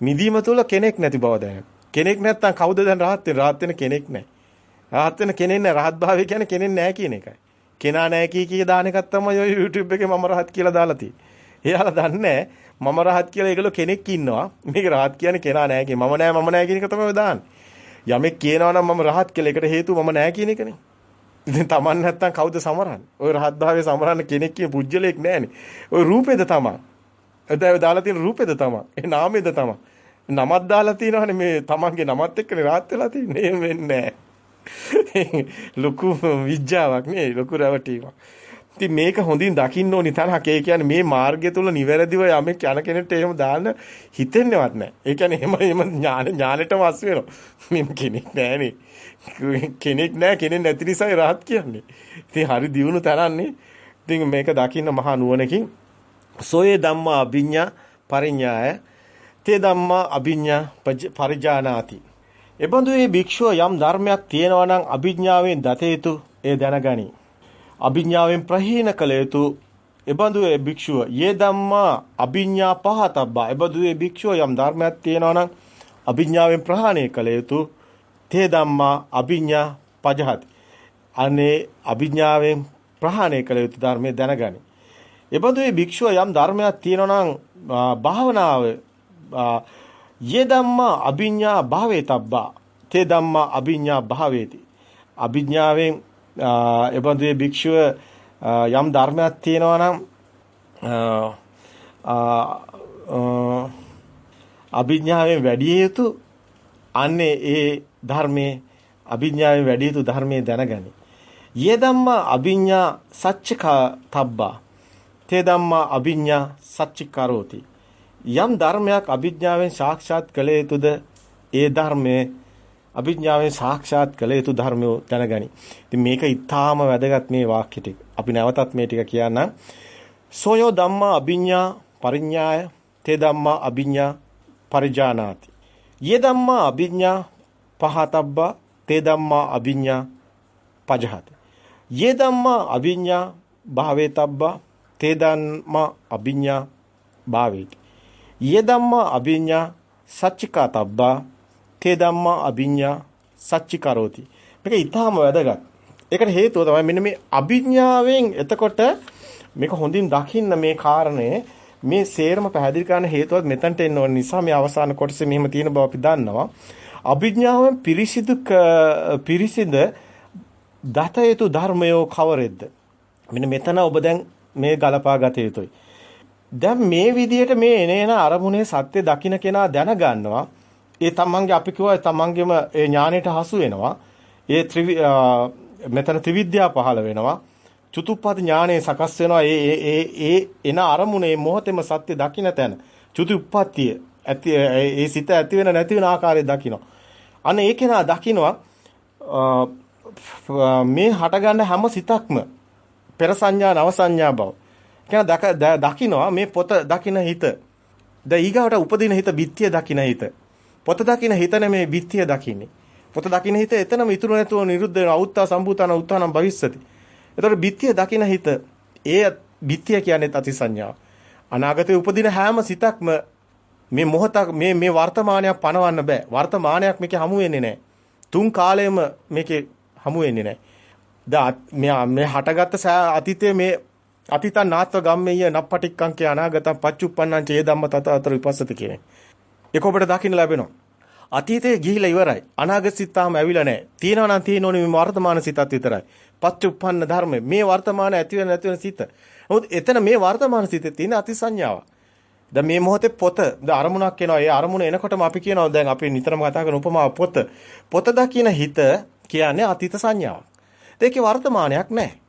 මිදීම තුල කෙනෙක් නැති බව දැනෙනවා. කෙනෙක් නැත්තම් කවුද දැන් රහත් වෙන්නේ? රහත් වෙන කෙනෙක් නැහැ. රහත් වෙන කෙනෙක් නැහැ. රහත් භාවය කියන්නේ කෙනෙක් නැහැ කියන එකයි. කෙනා නැහැ කී කී දාන එකක් තමයි ඔය YouTube එකේ මම රහත් කියලා දාලා තියෙන්නේ. එයාලා දන්නේ මම රහත් කියලා ඒගොල්ලෝ කෙනෙක් ඉන්නවා. මේක රහත් කියන්නේ කෙනා නැහැ කිය. මම නැහැ මම නැහැ කියන එක තමයි දාන්නේ. යමෙක් කියනවා නම් මම රහත් කියලා ඒකට හේතුව මම නැහැ කියන එකනේ. ඉතින් Taman නැත්තම් කවුද සමරන්නේ? ඔය රහත් භාවයේ සමරන්න කෙනෙක් කිය පුජ්‍යලයක් නැහැනේ. ඔය රූපෙද තමයි. එතන දාලා තියෙන රූපෙද තමයි. ඒ නාමෙද තමයි. නමක් දාලා තියෙනවනේ මේ Tamanගේ නමත් එක්කනේ රහත් වෙලා තියෙන්නේ. එහෙම වෙන්නේ නැහැ. ලොකු විඥාවක් නේ ලොකු රැවටීමක්. ඉතින් මේක හොඳින් දකින්න ඕනි තරහක්. ඒ කියන්නේ මේ මාර්ගය තුල නිවැරදිව යමෙක් යන කෙනෙක්ට එහෙම දාන්න හිතෙන්නේවත් නැහැ. ඒ කියන්නේ එහෙම එහෙම ඥාන ඥානෙටම අස් වෙනවා. මේ කෙනෙක් නැහනේ. කෙනෙක් නැහැ කෙනෙක් නැති නිසායි rahat කියන්නේ. ඉතින් හරි දියුණු තරන්නේ. ඉතින් මේක දකින්න මහා නුවණකින් සෝයේ ධම්මා අභිඤ්ඤා පරිඤ්ඤාය තේ ධම්මා අභිඤ්ඤා පරිජානාති. එබඳු මේ භික්ෂුව යම් ධර්මයක් තියෙනවා නම් අභිඥාවෙන් දත යුතු ඒ දැනගනි. අභිඥාවෙන් ප්‍රහීන කළ යුතු එබඳු ඒ භික්ෂුව යේ ධම්මා අභිඥා පහතබ්බා. එබඳු ඒ භික්ෂුව යම් ධර්මයක් තියෙනවා නම් අභිඥාවෙන් ප්‍රහාණය කළ යුතු තේ ධම්මා අභිඥා පජහති. අනේ අභිඥාවෙන් ප්‍රහාණය කළ යුතු ධර්මයේ දැනගනි. එබඳු මේ භික්ෂුව යම් ධර්මයක් තියෙනවා නම් භාවනාව යේ ධම්මා අභිඥා භාවේතබ්බා තේ ධම්මා අභිඥා භාවේති. අභිඥාවෙන් එබඳු මේ භික්ෂුව යම් ධර්මයක් තියෙනවා නම් අභිඥාවෙන් වැඩි යුතු අන්නේ ඒ ධර්මයේ අභිඥාවෙන් වැඩි යුතු ධර්මයේ දැනගනි. යේ ධම්මා අභිඥා සච්චකා තබ්බා තේ ධම්මා අභිඥා සච්චිකාරෝති යම් ධර්මයක් අභිඥාවෙන් සාක්ෂාත් කළ යුතුද ඒ ධර්මයේ අභිඥාවෙන් සාක්ෂාත් කළ යුතු ධර්මය දැනගනි. ඉතින් මේක ඊටාම වැදගත් මේ වාක්‍ය ටික. අපි නැවතත් මේ ටික කියන්නම්. සෝයෝ ධම්මා අභිඥා පරිඥාය තේ ධම්මා අභිඥා පරිජානාති. යේ ධම්මා අභිඥා පහතබ්බා තේ ධම්මා අභිඥා පජහති. යේ ධම්මා අභිඥා භාවේතබ්බා තේ ධම්මා අභිඥා භාවේති. යේ ධම්මා අභිඥා සච්චිකාතබ්බා තේ ධම්මා අභිඥා සච්චි කරෝති. මේක ඊටාම වැදගත්. ඒකට හේතුව තමයි මෙන්න මේ අභිඥාවෙන් එතකොට මේක හොඳින් දකින්න මේ කාරණය මේ සේරම පැහැදිලි කරන්න හේතුවත් මෙතනට එන්න ඕන නිසා මේ අවසාන කොටසේ මෙහෙම තියෙන බව අපි දන්නවා. අභිඥාවෙන් පිරිසිදු පිරිසිඳ දත යුතු ධර්මයෝ කවරෙද්ද? මෙන්න මෙතන ඔබ දැන් මේ ගලපා ගත යුතුයි. දැන් මේ විදිහට මේ එනේන අරමුණේ සත්‍ය දකින්න කෙනා දැනගන්නවා ඒ තමන්ගේ අපි කිව්වා තමන්ගේම ඒ ඥාණයට හසු වෙනවා. ඒ මෙතන ත්‍රිවිද්‍යාව පහළ වෙනවා. චතුප්පත් ඥානය සකස් වෙනවා. ඒ ඒ ඒ ඒ එන අරමුණේ මොහොතේම සත්‍ය දකින්න තැන. චතුප්පත්තිය ඇති ඒ සිත ඇති වෙන නැති වෙන ආකාරය දකින්න. අන්න ඒ කෙනා දකින්නවා මේ හටගන්න හැම සිතක්ම පෙර සංඥා නව සංඥා බව. කෙනා දකින්නවා මේ පොත දකින්න හිත. ද ඊගාවට උපදින හිත බිත්තිය දකින්න හිත. පොත දකින්න හිත නෙමේ බිත්තිය දකින්නේ. පොත දකින්න හිත එතනම ඉතුරු නැතුව නිරුද්ධ වෙන අවුත්තා සම්භූතන උත්තානම් භවිස්සති. එතකොට බිත්තිය දකින්න හිත ඒ බිත්තිය කියන්නේ අතිසඤ්ඤාව. අනාගතේ උපදින හැම සිතක්ම මේ මොහොතක් මේ මේ වර්තමානයක් පනවන්න බෑ. වර්තමානයක් මේකේ හමු වෙන්නේ නැහැ. තුන් කාලෙම මේකේ හමු වෙන්නේ නැහැ. දා මේ මේ හටගත්ත අතීතයේ මේ අතීතං නාත්ව ගම්මෙය නප්පටික්කං කිය අනාගතං පච්චුප්පන්නං චේ ධම්ම තත අතර විපස්සති කියන්නේ. ඒක ඔබට දකින්න ලැබෙනවා. අතීතයේ ගිහිලා ඉවරයි. අනාගත සිත තාම ඇවිල්ලා නැහැ. තියෙනවා නම් තියෙන ඕනේ මේ වර්තමාන සිතත් විතරයි. පච්චුප්පන්න ධර්ම මේ වර්තමාන ඇති වෙන නැති වෙන සිත. නමුත් එතන මේ වර්තමාන සිතේ තියෙන අතිසඤ්ඤාව. දැන් මේ මොහොතේ පොත ද අරමුණක් එනවා. ඒ අරමුණ එනකොටම අපි කියනවා දැන් අපි නිතරම කතා කරන උපමාව පොත. පොත දකින හිත කියන්නේ අතීත සංඥාවක්. ඒකේ වර්තමානයක් නැහැ.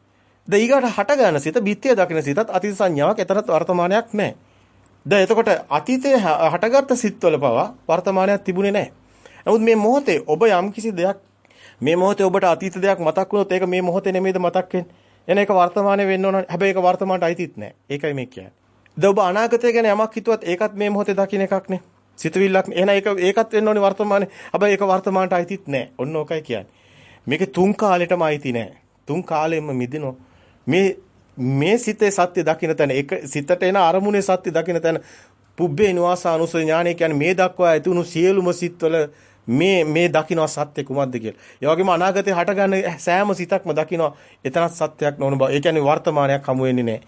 ද ඊගාට හට ගන්න සිත බිත්තිය දකින සිතත් අතීත සංඥාවක්. එතරම් වර්තමානයක් නැහැ. දැන් එතකොට අතීතයේ හටගත්ත සිත්වල පවා වර්තමානයක් තිබුණේ නැහැ. නමුත් මේ මොහොතේ ඔබ යම් කිසි දෙයක් මේ මොහොතේ ඔබට අතීත දෙයක් මතක් වුණොත් ඒක මේ මොහොතේ නෙමෙයිද මතක් වෙන්නේ. එන එක වර්තමානයේ වෙන්න ඕන. හැබැයි ඒක වර්තමානට අයිතිත් නැහැ. ඒකයි මේ කියන්නේ. දැන් ඔබ අනාගතය ගැන යමක් හිතුවත් ඒකත් මේ මොහොතේ දකින්න එකක් නේ. සිතුවිල්ලක් එහෙනම් ඒක ඒකත් වෙන්න ඕනේ වර්තමානයේ. හැබැයි ඒක වර්තමානට අයිතිත් නැහැ. ඔන්න ඕකයි කියන්නේ. මේක තුන් කාලෙටම අයිති නැහැ. තුන් කාලෙම මිදිනෝ. මේ මේ සිතේ සත්‍ය දකින්න තැන එක සිතට එන අරමුණේ සත්‍ය දකින්න තැන පුබ්බේ නිවාසානුසය ඥානය කියන්නේ මේ දක්වා ඇතිවුණු සියලුම සිත්වල මේ මේ දකින්න සත්‍ය කුමක්ද කියලා. ඒ වගේම අනාගතේ හටගන්න සෑම සිතක්ම දකින්න එතනත් සත්‍යයක් නොවන බව. ඒ කියන්නේ වර්තමානයක් හමු වෙන්නේ නැහැ.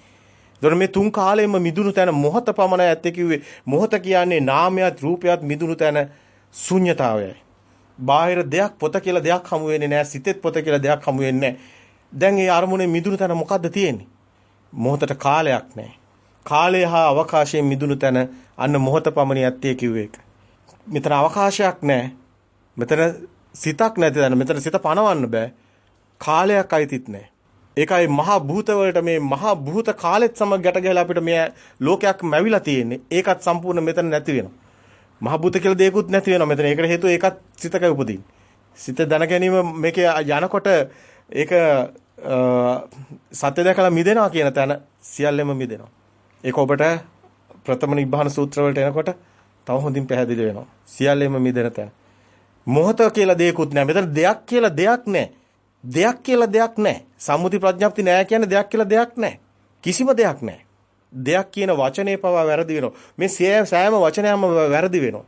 දොර මේ තුන් කාලෙම මිදුණු තැන මොහත පමණ ඇත්තේ කිව්වේ මොහත කියන්නේ නාමයක් රූපයක් මිදුණු තැන ශුන්්‍යතාවයයි. බාහිර දෙයක් පොත කියලා දෙයක් හමු වෙන්නේ නැහැ. සිතෙත් පොත කියලා දෙයක් හමු වෙන්නේ නැහැ. දැන් ඒ අරමුණේ මිදුණු තැන මොකද්ද තියෙන්නේ? මොහොතට කාලයක් නැහැ. කාලය හා අවකාශයෙන් මිදුණු තැන අන්න මොහොත පමණි ඇත්තේ කිව්වේ ඒක. මෙතන අවකාශයක් නැහැ. මෙතන සිතක් නැති තැන මෙතන සිත පනවන්න බෑ. කාලයක් අයිතිත් නැහැ. ඒකයි මහා භූත වලට මේ මහා භූත කාලෙත් සමග ගැට ගැහලා අපිට මේ ලෝකයක් මැවිලා තියෙන්නේ. ඒකත් සම්පූර්ණ මෙතන නැති වෙනවා. මහා භූත කියලා දෙයක්වත් නැති වෙනවා මෙතන. ඒකට හේතුව ඒකත් සිතක උපදින්නේ. සිත දැන ගැනීම මේකේ යනකොට ඒක සත්‍ය දැකලා මිදෙනවා කියන තැන සියල්ලම මිදෙනවා. ඒක ඔබට ප්‍රථම නිබ්බාන සූත්‍ර වලට එනකොට තව හොඳින් පැහැදිලි වෙනවා. සියල්ලම මිදෙන තැන. මොහත කියලා දෙයක්වත් නැහැ. මෙතන දෙයක් කියලා දෙයක් නැහැ. දෙයක් කියලා දෙයක් නැහැ. සම්මුති ප්‍රඥප්ති නැහැ කියන්නේ දෙයක් කියලා දෙයක් නැහැ. කිසිම දෙයක් නැහැ. දෙයක් කියන වචනේ පවා වැරදි වෙනවා. මේ සෑම වචනයක්ම වැරදි වෙනවා.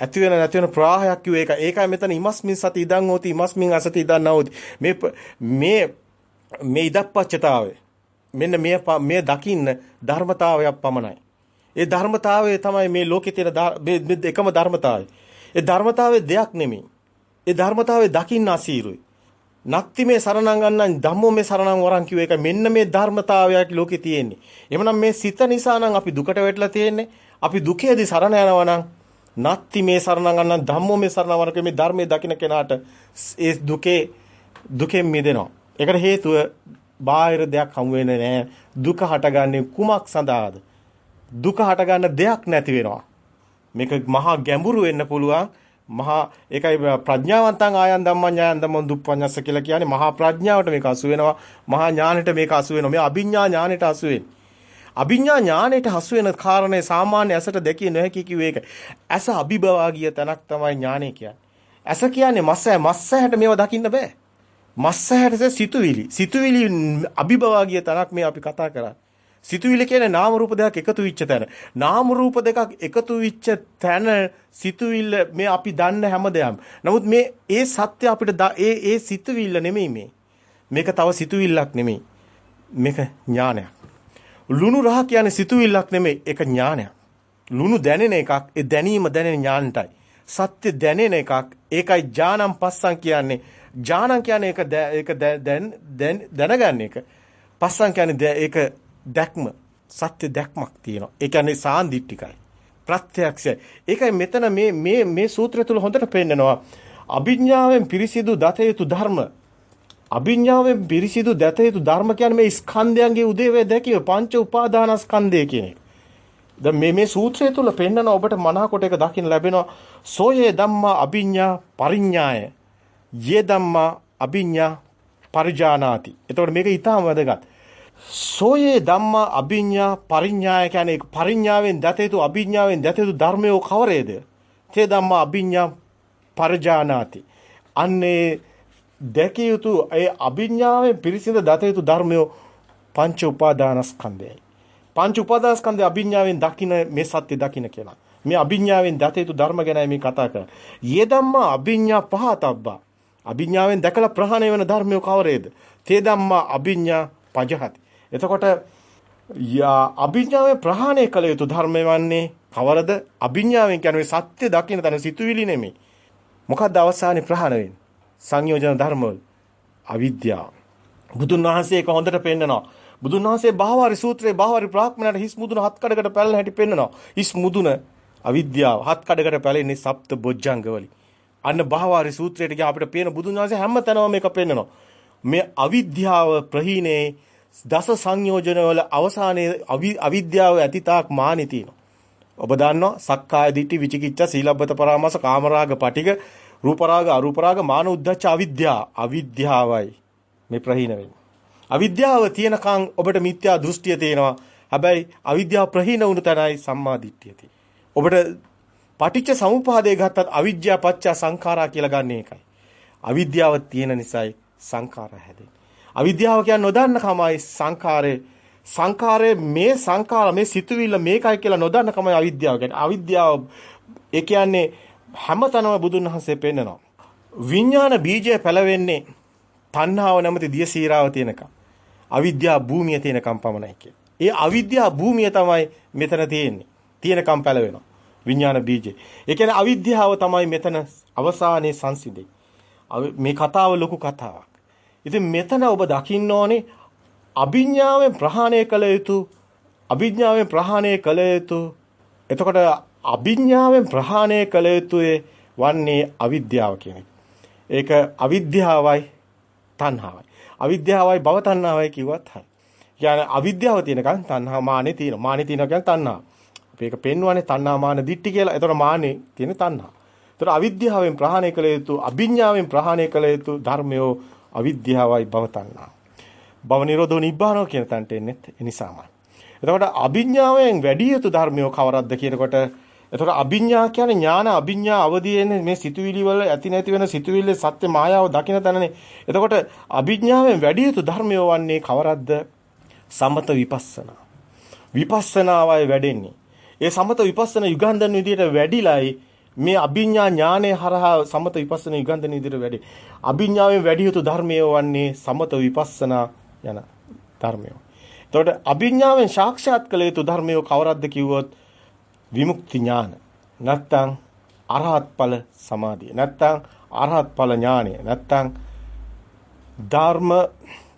ඇති වෙන නැති වෙන ප්‍රවාහයක් කිව්ව ඒක. ඒකයි මෙතන ඉමස්මින් සති ඉදන් හෝති ඉමස්මින් අසති ඉදන් නවති. මේ මේ මේ ඉදප්පච්චතාවය. මෙන්න මේ මේ දකින්න ධර්මතාවයක් පමණයි. ඒ ධර්මතාවය තමයි මේ ලෝකේ තියෙන එකම ධර්මතාවය. ඒ ධර්මතාවය දෙයක් නෙමෙයි. ඒ ධර්මතාවය දකින්න අසීරුයි. නක්ති මේ සරණං ගන්නන් ධම්මෝ මේ සරණං වරන් කිව්ව එක මෙන්න මේ ධර්මතාවයක් ලෝකේ තියෙන්නේ. එහෙමනම් මේ සිත නිසා නම් අපි දුකට වැටලා තියෙන්නේ. අපි දුකේදී සරණ යනවා නම් නත්ති මේ සරණං ගන්නන් ධම්මෝ මේ සරණං වරන් මේ ධර්මයේ දකින්න කෙනාට ඒ දුකේ දුකෙන් මිදෙනවා. ඒකට හේතුව බාහිර දෙයක් හමු වෙන්නේ නැහැ. දුක හටගන්නේ කුමක් සඳහාද? දුක හටගන්න දෙයක් නැති වෙනවා. මේක මහා ගැඹුරු වෙන්න පුළුවන්. මහා ඒකයි ප්‍රඥාවන්තං ආයන් ධම්මං ඥායන් ධම්මං දුප්පඤ්ඤස්ස කියලා කියන්නේ මහා ප්‍රඥාවට මේක අසු වෙනවා මහා ඥානෙට මේක අසු වෙනවා මේ අභිඥා ඥානෙට අසු වෙන්නේ අභිඥා ඥානෙට හසු වෙන කාරණේ සාමාන්‍ය ඇසට දැකිය නොහැකි කිව්වේ ඒක ඇස අභිභවා ගිය තැනක් තමයි ඥානෙ කියන්නේ ඇස කියන්නේ මස්සය මස්සයට මේව දකින්න බෑ මස්සයට සිතුවිලි සිතුවිලි අභිභවා ගිය තැනක් මේ අපි කතා කරන්නේ සිතුවිලි කියන්නේ නාම රූප දෙකක් එකතු වෙච්ච තැන. නාම රූප දෙකක් එකතු වෙච්ච තැන සිතුවිල්ල මේ අපි දන්න හැමදේම. නමුත් මේ ඒ සත්‍ය අපිට ඒ ඒ සිතුවිල්ල නෙමෙයි මේ. මේක තව සිතුවිල්ලක් නෙමෙයි. මේක ඥානයක්. ලුණු රහ කියන්නේ සිතුවිල්ලක් නෙමෙයි ඒක ඥානයක්. ලුණු දැනෙන එකක් ඒ දැනීම දැනෙන ඥානටයි. සත්‍ය දැනෙන එකක් ඒකයි ඥානම් පස්සන් කියන්නේ. ඥානම් කියන්නේ ඒක ඒක දැනගන්න එක. පස්සන් කියන්නේ ඒක දැක්ම සත්‍ය දැක්මක් තියෙනවා. ඒ කියන්නේ සාන්දිටිකයි. ප්‍රත්‍යක්ෂයි. ඒකයි මෙතන මේ මේ මේ සූත්‍රය තුල හොඳට පෙන්නනවා. අභිඥාවෙන් පිරිසිදු දත යුතු ධර්ම. අභිඥාවෙන් පිරිසිදු දත යුතු ධර්ම කියන්නේ මේ ස්කන්ධයන්ගේ උදේවේ දැකීම පංච උපාදානස්කන්ධය කියන එක. දැන් මේ මේ සූත්‍රය තුල පෙන්නන ඔබට මනාකොට එක දකින්න ලැබෙනවා. සෝයේ ධම්මා අභිඥා පරිඥාය. යේ ධම්මා අභිඥා පරිජානාති. එතකොට මේක ඊටම වැදගත්. සෝයේ ධම්මා අභිඥා පරිඥාය කියන්නේ පරිඥාවෙන් දතේතු අභිඥාවෙන් දතේතු ධර්මයෝ කවරේද? තේ ධම්මා අභිඥා පරජානාති. අන්නේ දැකිය යුතු ඒ අභිඥාවෙන් පිරිසිඳ දතේතු ධර්මයෝ පංච උපාදානස්කන්ධයයි. පංච උපාදානස්කන්ධය අභිඥාවෙන් දකින්න මේ සත්‍ය දකින්න කියලා. මේ අභිඥාවෙන් දතේතු ධර්ම ගැනයි මේ කතා කරන්නේ. යේ ධම්මා අභිඥා පහතබ්බා. අභිඥාවෙන් දැකලා ප්‍රහාණය වෙන ධර්මයෝ කවරේද? තේ ධම්මා අභිඥා පජහති. එතකොට අභිඥාවෙන් ප්‍රහාණය කළ යුතු ධර්මය වන්නේ කවරද? අභිඥාවෙන් කියන්නේ සත්‍ය දකින්න තන සිතුවිලි නෙමෙයි. මොකද්ද අවසානයේ ප්‍රහාණය වෙන්නේ? සංයෝජන ධර්මවල අවිද්‍යාව. බුදුන් වහන්සේ ඒක හොඳට පෙන්නනවා. බුදුන් වහන්සේ බාහවාරි සූත්‍රයේ බාහවාරි බ්‍රාහ්මණයට හිස් මුදුන හත් කඩකට පැලන හැටි පෙන්නනවා. හිස් මුදුන අවිද්‍යාව හත් කඩකට පැලෙන්නේ සප්ත බොජ්ජංග වලින්. අන්න බාහවාරි සූත්‍රයට ගියා අපිට පේන බුදුන් වහන්සේ හැම තැනම මේක පෙන්නනවා. මේ අවිද්‍යාව ප්‍රහීනේ දස සංයෝජන වල අවසානයේ අවිද්‍යාව ඇතිතාක් මානෙ තියෙනවා. ඔබ දන්නවා සක්කාය දිට්ඨි විචිකිච්ඡා සීලබ්බත පරාමාස කාමරාග පටික රූපරාග අරූපරාග මාන උද්දච්ච අවිද්‍යාව අවිද්‍යාවයි මේ ප්‍රහීන වෙන්නේ. අවිද්‍යාව තියෙනකන් ඔබට මිත්‍යා දෘෂ්ටිය තියෙනවා. හැබැයි අවිද්‍යාව ප්‍රහීන වුණු තැනයි සම්මා දිට්ඨිය තියෙන්නේ. ඔබට පටිච්ච සමුප්පාදේ ගත්තත් අවිද්‍යාව පත්‍ය සංඛාරා කියලා ගන්න එකයි. අවිද්‍යාව තියෙන නිසායි සංඛාරය හැදෙන්නේ. අවිද්‍යාව කියන්නේ නොදන්න කමයි සංඛාරේ සංඛාරයේ මේ සංඛාර මේ සිතුවිල්ල මේකයි කියලා නොදන්න කමයි අවිද්‍යාව කියන්නේ. අවිද්‍යාව ඒ කියන්නේ හැමතැනම බුදුන් වහන්සේ පෙන්නනවා. විඥාන බීජය පැලවෙන්නේ තණ්හාව නැමැති දිය සීරාව තියෙනකම්. අවිද්‍යාව භූමිය තියෙනකම් පමණයි කිය. ඒ අවිද්‍යාව භූමිය තමයි මෙතන තියෙන්නේ. තියෙනකම් පැලවෙනවා. විඥාන බීජය. ඒ කියන්නේ අවිද්‍යාව තමයි මෙතන අවසානයේ සංසිඳෙන්නේ. මේ කතාව ලොකු කතාවක්. ඉතින් මෙතන ඔබ දකින්න ඕනේ අභිඥාවෙන් ප්‍රහාණය කළ යුතු අභිඥාවෙන් ප්‍රහාණය කළ යුතු එතකොට අභිඥාවෙන් ප්‍රහාණය කළ යුතුයේ වන්නේ අවිද්‍යාව කියන එක. ඒක අවිද්‍යාවයි තණ්හාවයි. අවිද්‍යාවයි භව තණ්හාවයි කිව්වත් හරි. කියන්නේ අවිද්‍යාව තියෙනකන් තණ්හා මානෙ තියෙනවා. මානෙ තියෙනවා කියන්නේ තණ්හා. අපි ඒක පෙන්වන්නේ තණ්හා මාන දිට්ටි කියලා. ඒතකොට මානෙ තියෙන තණ්හා. ඒතකොට අවිද්‍යාවෙන් ප්‍රහාණය කළ යුතු අභිඥාවෙන් ප්‍රහාණය කළ යුතු ධර්මයෝ අවිද්‍යාවයි භව තණ්හා. භව නිරෝධෝ නිබ්බානෝ කියන තැනට එන්නේ ඒ නිසාමයි. එතකොට අභිඥාවෙන් වැඩි යුතු ධර්මයෝ කවරක්ද කියනකොට එතකොට අභිඥා කියන්නේ ඥාන අභිඥා අවදීනේ මේ සිතුවිලි වල ඇති නැති වෙන සිතුවිල්ල සත්‍ය මායාව දකින තැනනේ. එතකොට අභිඥාවෙන් වැඩි යුතු ධර්මයෝ වන්නේ කවරක්ද? සමත විපස්සනා. විපස්සනාවයි වැඩෙන්නේ. ඒ සමත විපස්සන යුගන්ධන විදියට වැඩිලයි මේ අභිඥා ඥානය හරහා සමත විපස්සන යුගන්ධන විදියට වැඩි. අභිඥාවෙන් වැඩි යුතු ධර්මයෝ වන්නේ සමත විපස්සනා යන ධර්මයෝ. එතකොට අභිඥාවෙන් සාක්ෂාත් කළ යුතු ධර්මයෝ කවරක්ද කිව්වොත් විමුක්ති ඥාන. නැත්තම් අරහත් ඵල සමාධිය. නැත්තම් අරහත් ඵල ඥානය. නැත්තම් ධර්ම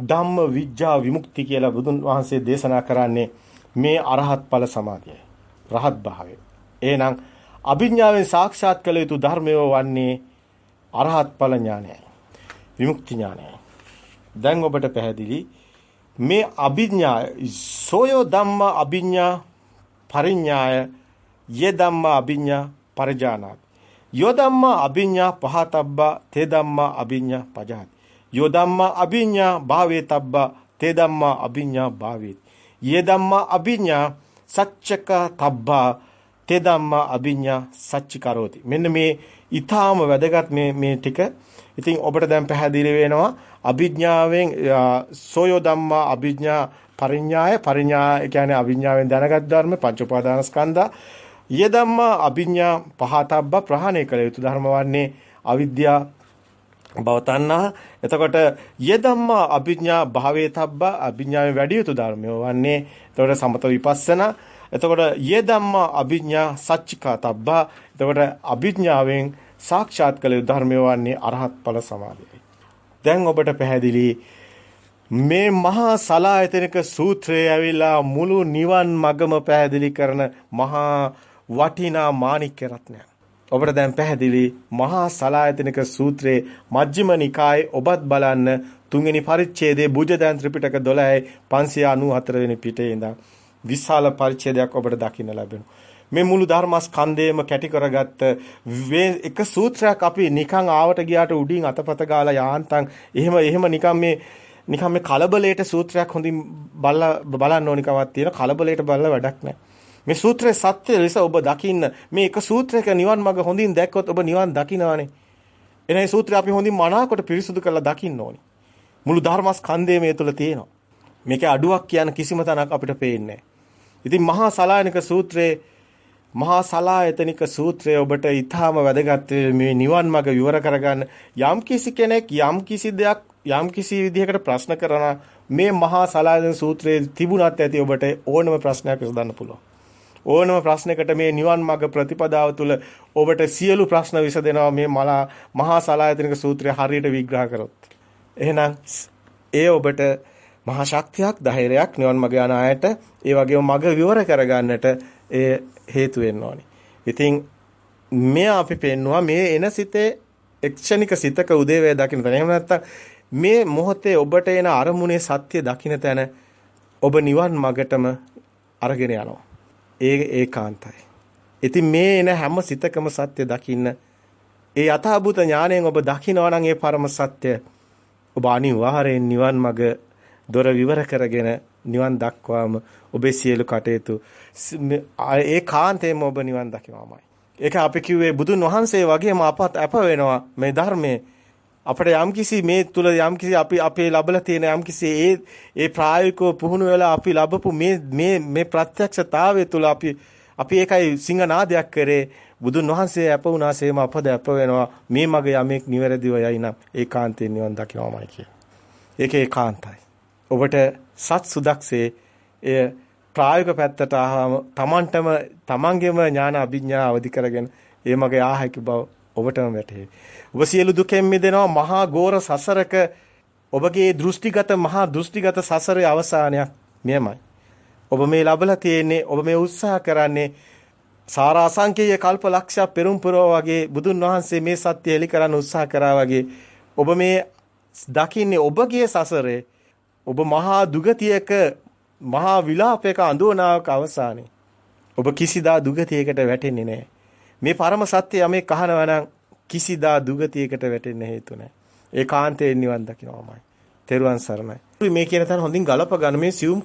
ධම්ම විඥා විමුක්ති කියලා බුදුන් වහන්සේ දේශනා කරන්නේ මේ අරහත් ඵල සමාධියයි. රහත් භාවය. එහෙනම් අභිඥාවෙන් සාක්ෂාත් කළ යුතු ධර්මය වන්නේ අරහත් ඵල ඥානයයි. විමුක්ති ඥානයයි. දැන් ඔබට පැහැදිලි මේ අභිඥා සෝයෝ ධම්ම අභිඥා පරිඥාය යේ ධම්ම අභිඥා පරජානාති යෝ ධම්ම අභිඥා පහතබ්බා තේ ධම්ම අභිඥා පජාති යෝ ධම්ම අභිඥා භාවේතබ්බා තේ ධම්ම අභිඥා භාවේති යේ ධම්ම අභිඥා සච්චක තබ්බා තේ ධම්ම අභිඥා සච්චි කරෝති මෙන්න මේ ඊටාම වැදගත් මේ මේ ටික. ඉතින් ඔබට දැන් පැහැදිලි වෙනවා අභිඥාවෙන් සෝයෝ ධම්මා අභිඥා පරිඥාය පරිඥා කියන්නේ අභිඥාවෙන් දැනගත් ධර්ම පංච උපාදානස්කන්ධා ය ධම්මා අභිඥා පහතබ්බ ප්‍රහාණය කළ යුතු ධර්ම වන්නේ අවිද්‍යා භවතණ්හා එතකොට ය ධම්මා අභිඥා භාවේතබ්බ අභිඥාවේ වැඩි යුතු ධර්මය වන්නේ. එතකොට සමත විපස්සනා. එතකොට ය ධම්මා අභිඥා සච්චිකාතබ්බ එතකොට අභිඥාවෙන් සාක්ෂාත් කළ යුතු ධර්මය වන්නේ අරහත් ඵල සමාධියයි. දැන් ඔබට පැහැදිලි මේ මහා සලායතනික සූත්‍රය ඇවිල්ලා මුළු නිවන් මගම පැහැදිලි කරන මහා වටිනා මාණික්‍ය රත්නයක්. ඔබට දැන් පැහැදිලි මහා සලායතනික සූත්‍රයේ මජ්ක්‍ධිම නිකායේ ඔබත් බලන්න තුන්වෙනි පරිච්ඡේදයේ බුජදන් ත්‍රිපිටක 12යි 594 වෙනි පිටේ ඉඳන් විශාල පරිච්ඡේදයක් ඔබට දකින්න ලැබෙනවා. මේ මුළු ධර්මස්කන්ධයම කැටි කරගත්ත එක සූත්‍රයක් අපි නිකන් ආවට ගියාට උඩින් අතපත ගාලා යාන්තම් එහෙම එහෙම නිකන් මේ නිකන් මේ කලබලයට සූත්‍රයක් හොඳින් බලලා බලන්න ඕනිකමක් තියෙන කලබලයට බලලා වැඩක් නැහැ. මේ සූත්‍රයේ සත්‍ය ලෙස ඔබ දකින්න මේ එක සූත්‍රයක නිවන් මඟ හොඳින් දැක්කොත් ඔබ නිවන් දකින්නවානේ. එනේ සූත්‍රය අපි හොඳින් මනාකොට පිරිසුදු කරලා දකින්න ඕනේ. මුළු ධර්මස්කන්ධය මේ තුල තියෙනවා. මේකේ අඩුවක් කියන කිසිම තැනක් අපිට පේන්නේ ඉතින් මහා සලායනික සූත්‍රයේ මහා සලායතනික සූත්‍රය ඔබට ඊටාම වැදගත් මේ නිවන් මඟ විවර කරගන්න යම් කිසි කෙනෙක් යම් කිසි දෙයක් යම් කිසි විදිහකට ප්‍රශ්න කරන මේ මහා සලායතන සූත්‍රයේ තිබුණත් ඇති ඔබට ඕනම ප්‍රශ්නයක් විසඳන්න පුළුවන් ඕනම ප්‍රශ්නයකට මේ නිවන් මඟ ප්‍රතිපදාව තුළ ඔබට සියලු ප්‍රශ්න විසඳෙනවා මේ මලා මහා සලායතනික සූත්‍රය හරියට විග්‍රහ කරොත් එහෙනම් ඒ ඔබට මහා ශක්තියක් ධෛර්යයක් නිවන් මඟ යන අයට ඒ වගේම මඟ විවර කරගන්නට ඒ හේතු වෙන්න ඕනි. ඉතින් මේ අපි පෙන්නවා මේ එන සිතේ එක්ෂණික සිතක උදේවැය දකින්න තැන. එහෙම නැත්නම් මේ මොහොතේ ඔබට එන අරමුණේ සත්‍ය දකින්න තැන ඔබ නිවන් මගටම අරගෙන යනවා. ඒ ඒකාන්තයි. ඉතින් මේ එන හැම සිතකම සත්‍ය දකින්න ඒ යථාභූත ඥාණයෙන් ඔබ දකිනවා නම් ඒ පරම සත්‍ය ඔබ අනිවාර්යෙන් නිවන් මඟ දොර විවර කරගෙන නිවන් දක්වාම ඔබේ සියලු කටයුතු ඒ කාන්තේම ඔබ නිවන් දකිනවාමයි. ඒක අපි කිව්වේ බුදුන් වහන්සේ වගේම අපත් අප වෙනවා මේ ධර්මයේ අපිට යම්කිසි මේ තුල යම්කිසි අපි අපේ ලබලා තියෙන යම්කිසි ඒ ඒ ප්‍රායෝගිකව පුහුණු වෙලා අපි ලැබපු මේ මේ මේ ප්‍රත්‍යක්ෂතාවය තුල අපි අපි ඒකයි සිංහනාදයක් කරේ බුදුන් වහන්සේ අප වුණාසේම අපද අප වෙනවා මේ මග යමෙක් නිවැරදිව යයි නම් ඒකාන්තයෙන් නිවන් දකිනවාමයි කිය. ඒක ඒකාන්තයි. ඔබට සත් සුදක්සේ එය ප්‍රායෝගික පැත්තට ආවම Tamanටම Tamanගේම ඥාන අභිඥා අවදි කරගෙන ඒ මගේ ආහයික බව ඔබටම වැටහේ. ඔබ සියලු දුකෙන් මිදෙනවා මහා ගෝර සසරක ඔබගේ දෘෂ්ටිගත මහා දෘෂ්ටිගත සසරේ අවසානයක් මෙයමයි. ඔබ මේ ලබලා තියෙන්නේ ඔබ මේ උත්සාහ කරන්නේ සාරා අසංකේය කල්ප ලක්ෂ පෙරම් පුරව වගේ බුදුන් වහන්සේ මේ සත්‍ය එලි කරන්න උත්සාහ කරා වගේ ඔබ මේ දකින්නේ ඔබගේ සසරේ ඔබ මහා දුගතියක මහා විලාපයක අඳුනාවක අවසානයේ ඔබ කිසිදා දුගතියකට වැටෙන්නේ නැහැ. මේ පරම සත්‍ය යමේ කහනවා නම් කිසිදා දුගතියකට වැටෙන්න හේතු නැහැ. ඒකාන්තයෙන් නිවන් දකින්නමයි. තෙරුවන් සරණයි. මේ කියන තැන හොඳින් ගලප ගන්න මේ සියුම්